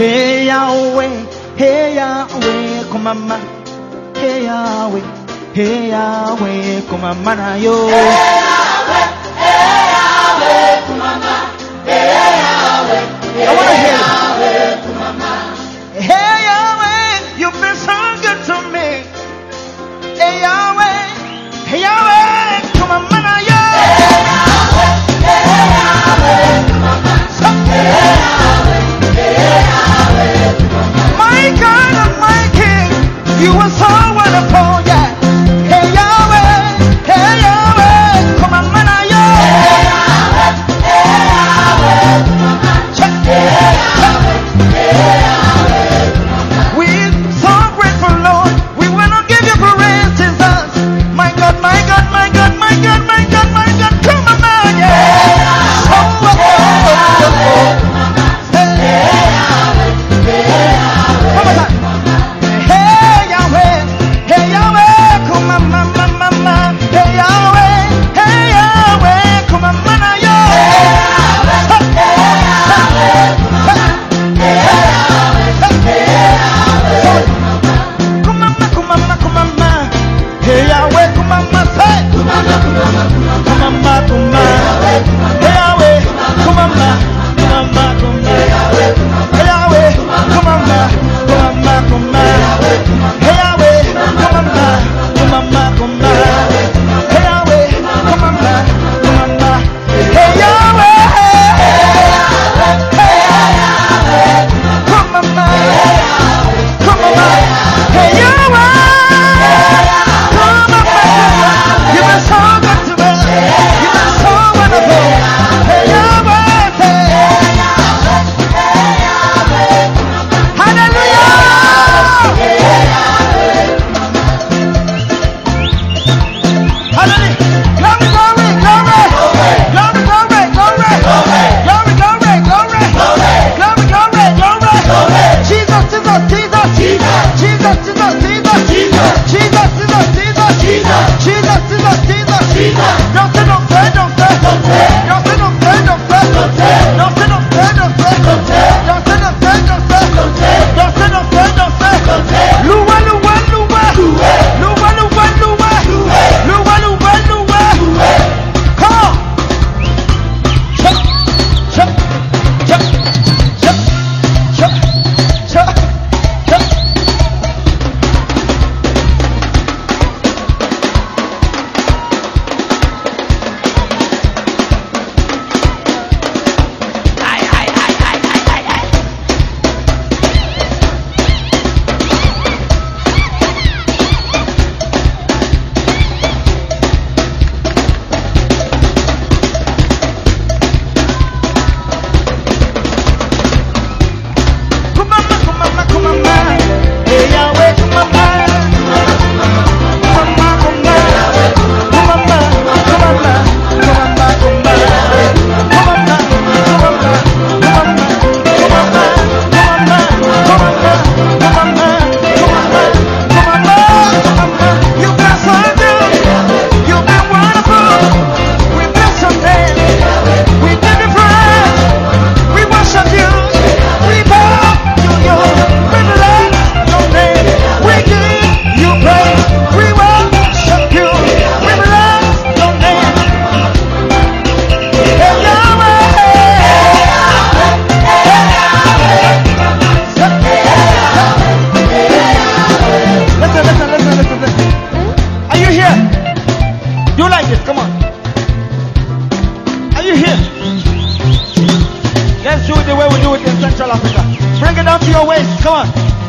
Hey Yahweh, hey Yahweh, come mama. Hey Yahweh, hey Yahweh, come on yo. Hey Yahweh, hey Yahweh, come mama. Hey Yahweh, hey Yahweh, come on man. Mama, on, Jesus, Jesus, Jesus, Jesus. Don't say, don't say, don't say, don't say. Do like this. Come on. Are you here? Let's do it the way we do it in Central Africa. Bring it down to your waist. Come on.